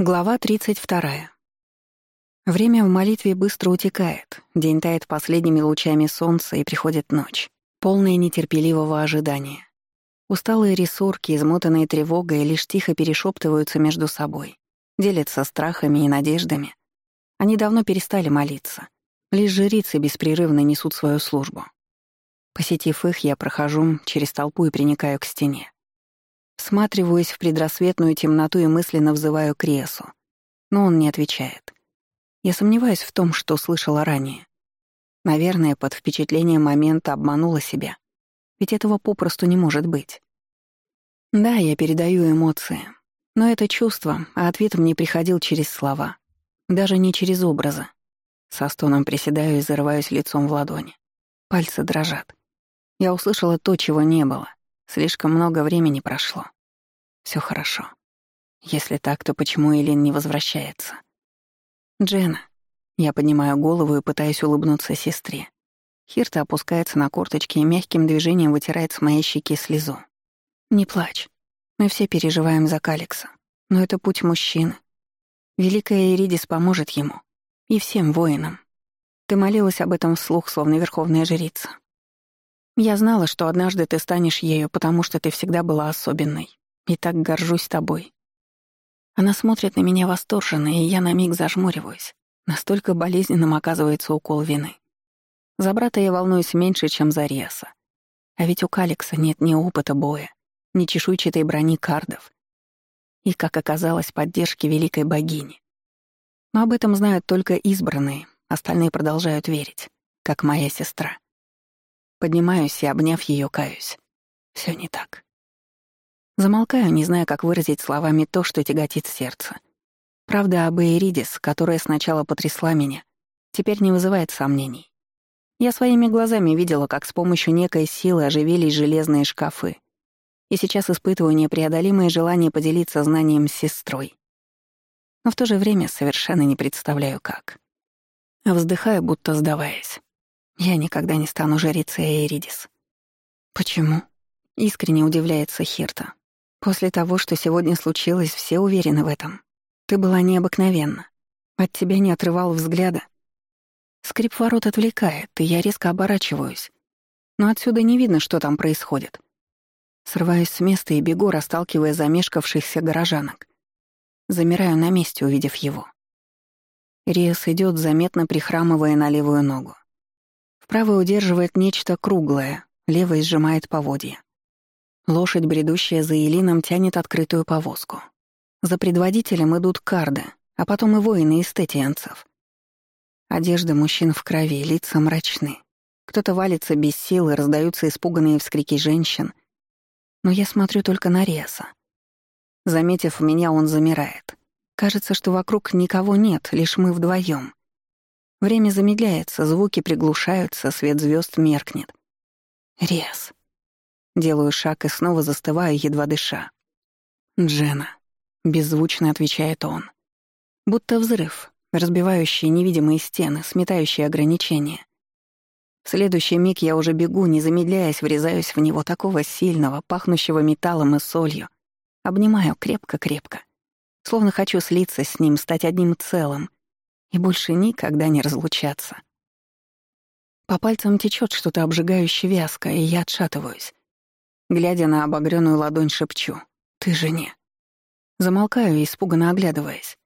Глава 32. Время в молитве быстро утекает, день тает последними лучами солнца и приходит ночь, полная нетерпеливого ожидания. Усталые ресурки, измотанные тревогой, лишь тихо перешептываются между собой, делятся страхами и надеждами. Они давно перестали молиться. Лишь жрицы беспрерывно несут свою службу. Посетив их, я прохожу через толпу и приникаю к стене. Всматриваюсь в предрассветную темноту и мысленно взываю к Ресу. Но он не отвечает. Я сомневаюсь в том, что слышала ранее. Наверное, под впечатлением момента обманула себя. Ведь этого попросту не может быть. Да, я передаю эмоции. Но это чувство, а ответ мне приходил через слова. Даже не через образы. Со стоном приседаю и зарываюсь лицом в ладони. Пальцы дрожат. Я услышала то, чего не было. Слишком много времени прошло. Все хорошо. Если так, то почему Элин не возвращается? Джена. Я поднимаю голову и пытаюсь улыбнуться сестре. Хирта опускается на корточки и мягким движением вытирает с моей щеки слезу. «Не плачь. Мы все переживаем за Каликса. Но это путь мужчины. Великая Иридис поможет ему. И всем воинам. Ты молилась об этом вслух, словно верховная жрица. Я знала, что однажды ты станешь ею, потому что ты всегда была особенной. И так горжусь тобой. Она смотрит на меня восторженно, и я на миг зажмуриваюсь. Настолько болезненным оказывается укол вины. За брата я волнуюсь меньше, чем за Риаса. А ведь у Каликса нет ни опыта боя, ни чешуйчатой брони кардов. И, как оказалось, поддержки великой богини. Но об этом знают только избранные, остальные продолжают верить, как моя сестра. Поднимаюсь и, обняв ее, каюсь. Все не так. Замолкаю, не зная, как выразить словами то, что тяготит сердце. Правда об Эридис, которая сначала потрясла меня, теперь не вызывает сомнений. Я своими глазами видела, как с помощью некой силы оживились железные шкафы, и сейчас испытываю непреодолимое желание поделиться знанием с сестрой. Но в то же время совершенно не представляю, как. Вздыхаю, будто сдаваясь. Я никогда не стану жрицей Эридис. «Почему?» — искренне удивляется Хирта. «После того, что сегодня случилось, все уверены в этом. Ты была необыкновенна. От тебя не отрывал взгляда. Скрип ворот отвлекает, и я резко оборачиваюсь. Но отсюда не видно, что там происходит. Срываюсь с места и бегу, расталкивая замешкавшихся горожанок. Замираю на месте, увидев его. Риас идет, заметно прихрамывая на левую ногу. В правой удерживает нечто круглое, левой сжимает поводья. Лошадь, бредущая за Элином, тянет открытую повозку. За предводителем идут карды, а потом и воины из тетианцев. Одежда мужчин в крови, лица мрачны. Кто-то валится без сил, и раздаются испуганные вскрики женщин. Но я смотрю только на Реса. Заметив меня, он замирает. Кажется, что вокруг никого нет, лишь мы вдвоем. Время замедляется, звуки приглушаются, свет звезд меркнет. Рез. Делаю шаг и снова застываю, едва дыша. «Джена», — беззвучно отвечает он. Будто взрыв, разбивающий невидимые стены, сметающий ограничения. В следующий миг я уже бегу, не замедляясь, врезаюсь в него такого сильного, пахнущего металлом и солью. Обнимаю крепко-крепко. Словно хочу слиться с ним, стать одним целым, и больше никогда не разлучаться. По пальцам течет что-то обжигающее вязко, и я отшатываюсь. Глядя на обогрённую ладонь, шепчу «Ты же не». Замолкаю, испуганно оглядываясь.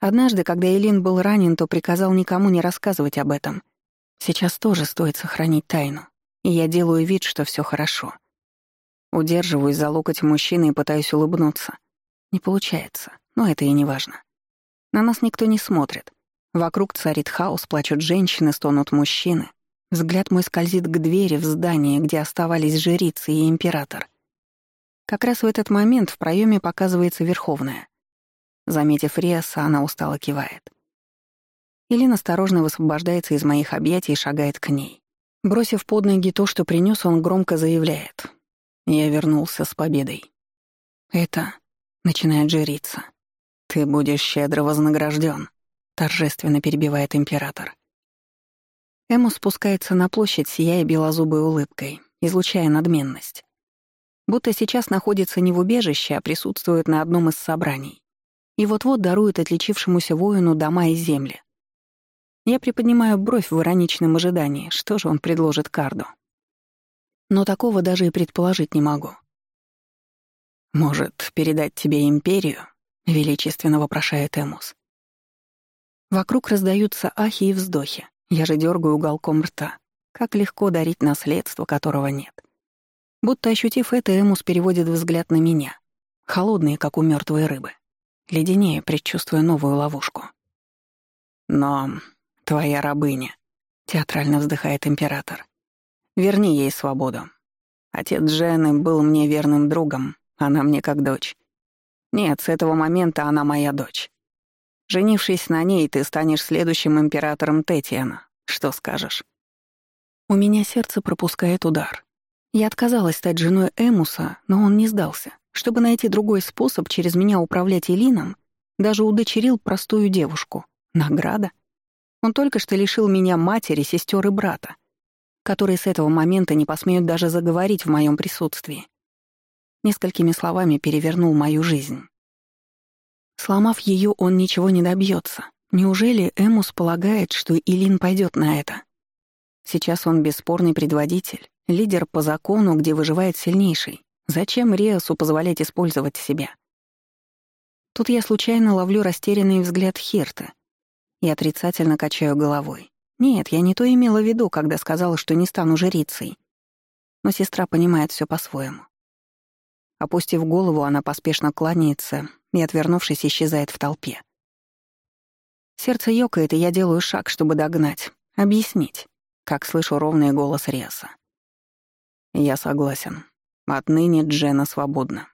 Однажды, когда Элин был ранен, то приказал никому не рассказывать об этом. Сейчас тоже стоит сохранить тайну, и я делаю вид, что все хорошо. Удерживаюсь за локоть мужчины и пытаюсь улыбнуться. Не получается, но это и не важно. На нас никто не смотрит. Вокруг царит хаос, плачут женщины, стонут мужчины. Взгляд мой скользит к двери в здание, где оставались жрицы и император. Как раз в этот момент в проеме показывается Верховная. Заметив Риаса, она устало кивает. Илин осторожно высвобождается из моих объятий и шагает к ней. Бросив под ноги то, что принес, он громко заявляет. «Я вернулся с победой». «Это...» — начинает жрица. «Ты будешь щедро вознагражден торжественно перебивает император. Эму спускается на площадь, сияя белозубой улыбкой, излучая надменность. Будто сейчас находится не в убежище, а присутствует на одном из собраний. и вот-вот дарует отличившемуся воину дома и земли. Я приподнимаю бровь в ироничном ожидании, что же он предложит Карду. Но такого даже и предположить не могу. «Может, передать тебе империю?» — величественно вопрошает Эмус. Вокруг раздаются ахи и вздохи. Я же дергаю уголком рта. Как легко дарить наследство, которого нет. Будто ощутив это, Эмус переводит взгляд на меня. Холодные, как у мертвой рыбы. Леденее, предчувствуя новую ловушку. «Но твоя рабыня», — театрально вздыхает император. «Верни ей свободу. Отец Джены был мне верным другом, она мне как дочь. Нет, с этого момента она моя дочь. Женившись на ней, ты станешь следующим императором Тетиана. Что скажешь?» У меня сердце пропускает удар. Я отказалась стать женой Эмуса, но он не сдался. Чтобы найти другой способ через меня управлять Элином, даже удочерил простую девушку. Награда? Он только что лишил меня матери, сестер и брата, которые с этого момента не посмеют даже заговорить в моем присутствии. Несколькими словами перевернул мою жизнь. Сломав ее, он ничего не добьется. Неужели Эмус полагает, что Илин пойдет на это? Сейчас он бесспорный предводитель, лидер по закону, где выживает сильнейший. Зачем Риасу позволять использовать себя? Тут я случайно ловлю растерянный взгляд Хирта и отрицательно качаю головой. Нет, я не то имела в виду, когда сказала, что не стану жрицей. Но сестра понимает все по-своему. Опустив голову, она поспешно кланяется и, отвернувшись, исчезает в толпе. Сердце ёкает, и я делаю шаг, чтобы догнать, объяснить, как слышу ровный голос Реса. «Я согласен. Отныне Джена свободна.